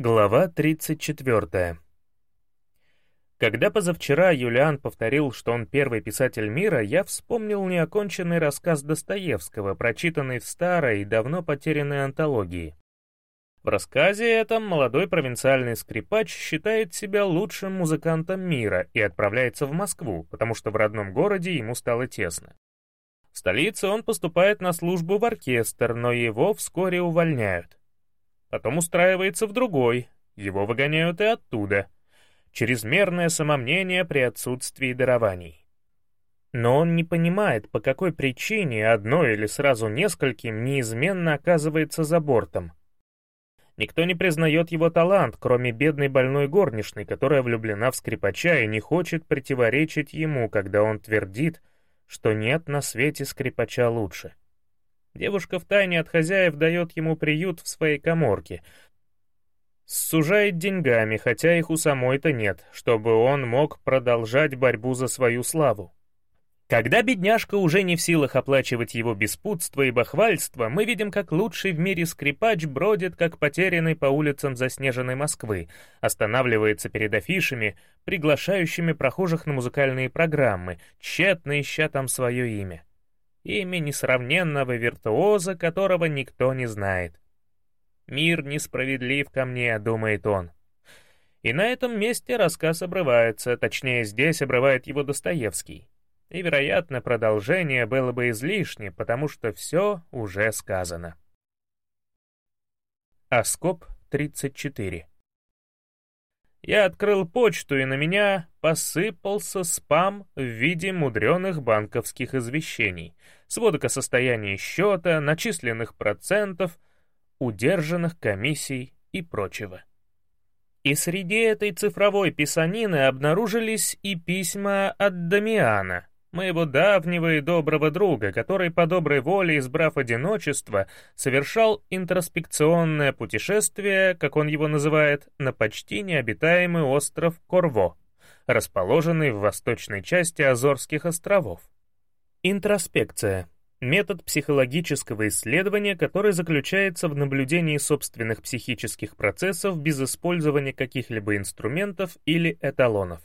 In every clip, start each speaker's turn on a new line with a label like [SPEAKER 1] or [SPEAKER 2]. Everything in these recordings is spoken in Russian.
[SPEAKER 1] Глава 34. Когда позавчера Юлиан повторил, что он первый писатель мира, я вспомнил неоконченный рассказ Достоевского, прочитанный в старой и давно потерянной антологии. В рассказе этом молодой провинциальный скрипач считает себя лучшим музыкантом мира и отправляется в Москву, потому что в родном городе ему стало тесно. В столице он поступает на службу в оркестр, но его вскоре увольняют. Потом устраивается в другой, его выгоняют и оттуда. Чрезмерное самомнение при отсутствии дарований. Но он не понимает, по какой причине одной или сразу нескольким неизменно оказывается за бортом. Никто не признает его талант, кроме бедной больной горничной, которая влюблена в скрипача и не хочет противоречить ему, когда он твердит, что нет на свете скрипача лучше. Девушка втайне от хозяев дает ему приют в своей коморке. Сужает деньгами, хотя их у самой-то нет, чтобы он мог продолжать борьбу за свою славу. Когда бедняжка уже не в силах оплачивать его беспутство и бахвальство, мы видим, как лучший в мире скрипач бродит, как потерянный по улицам заснеженной Москвы, останавливается перед афишами, приглашающими прохожих на музыкальные программы, тщетно ища там свое имя имя несравненного виртуоза, которого никто не знает. «Мир несправедлив ко мне», — думает он. И на этом месте рассказ обрывается, точнее, здесь обрывает его Достоевский. И, вероятно, продолжение было бы излишне, потому что все уже сказано. Оскоп 34 я открыл почту, и на меня посыпался спам в виде мудреных банковских извещений, сводок о состоянии счета, начисленных процентов, удержанных комиссий и прочего. И среди этой цифровой писанины обнаружились и письма от Дамиана, моего давнего и доброго друга, который по доброй воле, избрав одиночество, совершал интроспекционное путешествие, как он его называет, на почти необитаемый остров Корво, расположенный в восточной части Азорских островов. Интроспекция — метод психологического исследования, который заключается в наблюдении собственных психических процессов без использования каких-либо инструментов или эталонов.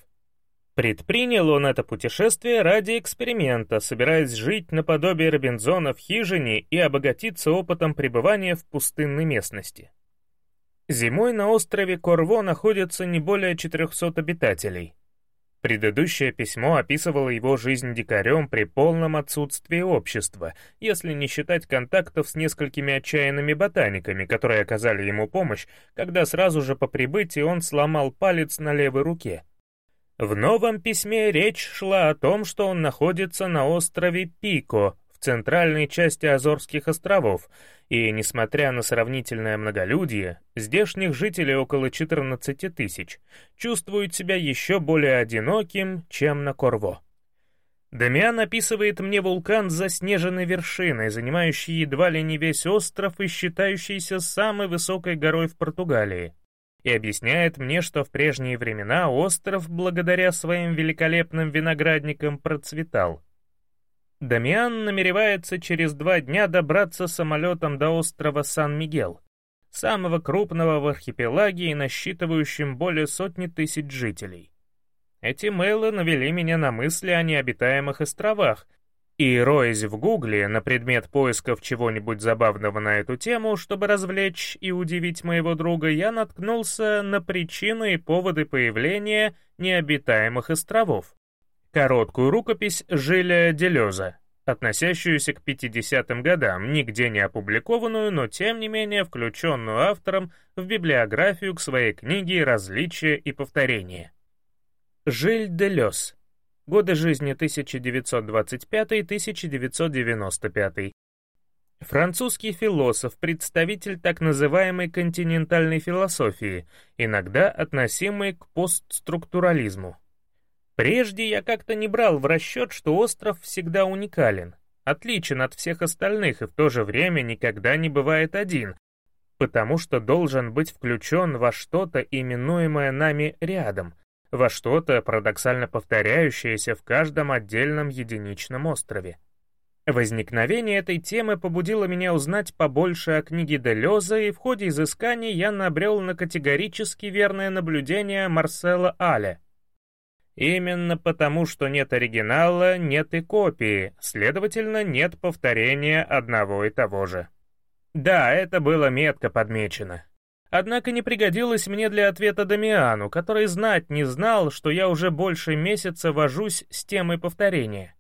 [SPEAKER 1] Предпринял он это путешествие ради эксперимента, собираясь жить наподобие Робинзона в хижине и обогатиться опытом пребывания в пустынной местности. Зимой на острове Корво находится не более 400 обитателей. Предыдущее письмо описывало его жизнь дикарем при полном отсутствии общества, если не считать контактов с несколькими отчаянными ботаниками, которые оказали ему помощь, когда сразу же по прибытии он сломал палец на левой руке — в новом письме речь шла о том, что он находится на острове Пико, центральной части Азорских островов, и, несмотря на сравнительное многолюдие, здешних жителей около 14 тысяч, чувствует себя еще более одиноким, чем на Корво. Дамиан описывает мне вулкан с заснеженной вершиной, занимающий едва ли не весь остров и считающийся самой высокой горой в Португалии и объясняет мне, что в прежние времена остров, благодаря своим великолепным виноградникам, процветал. Дамиан намеревается через два дня добраться самолетом до острова Сан-Мигел, самого крупного в архипелаге и насчитывающим более сотни тысяч жителей. Эти мейлы навели меня на мысли о необитаемых островах, и, роясь в гугле на предмет поисков чего-нибудь забавного на эту тему, чтобы развлечь и удивить моего друга, я наткнулся на причины и поводы появления необитаемых островов. Короткую рукопись Жиля Делеза, относящуюся к 50-м годам, нигде не опубликованную, но тем не менее включенную автором в библиографию к своей книге «Различия и повторения». Жиль Делез Годы жизни 1925-1995. Французский философ, представитель так называемой континентальной философии, иногда относимый к постструктурализму. Прежде я как-то не брал в расчет, что остров всегда уникален, отличен от всех остальных и в то же время никогда не бывает один, потому что должен быть включен во что-то, именуемое нами рядом — во что-то парадоксально повторяющееся в каждом отдельном единичном острове. Возникновение этой темы побудило меня узнать побольше о книге Делеза, и в ходе изысканий я набрел на категорически верное наблюдение Марсела Аля. Именно потому, что нет оригинала, нет и копии, следовательно, нет повторения одного и того же. Да, это было метко подмечено. Однако не пригодилось мне для ответа Дамиану, который знать не знал, что я уже больше месяца вожусь с темой повторения.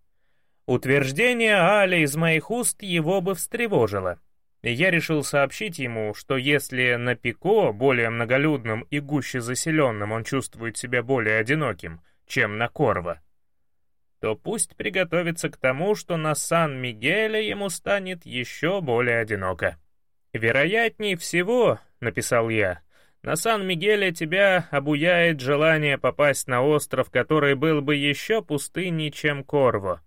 [SPEAKER 1] Утверждение Али из моих уст его бы встревожило. Я решил сообщить ему, что если на Пико, более многолюдном и гуще заселенном, он чувствует себя более одиноким, чем на Корво, то пусть приготовится к тому, что на Сан-Мигеле ему станет еще более одиноко. «Вероятнее всего», — написал я, — «на Сан-Мигеле тебя обуяет желание попасть на остров, который был бы еще пустынней, чем Корво»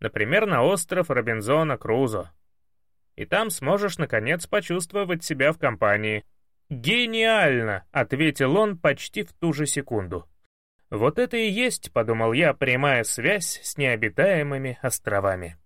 [SPEAKER 1] например, на остров Робинзона Крузо. И там сможешь, наконец, почувствовать себя в компании. «Гениально!» — ответил он почти в ту же секунду. «Вот это и есть, — подумал я, — прямая связь с необитаемыми островами».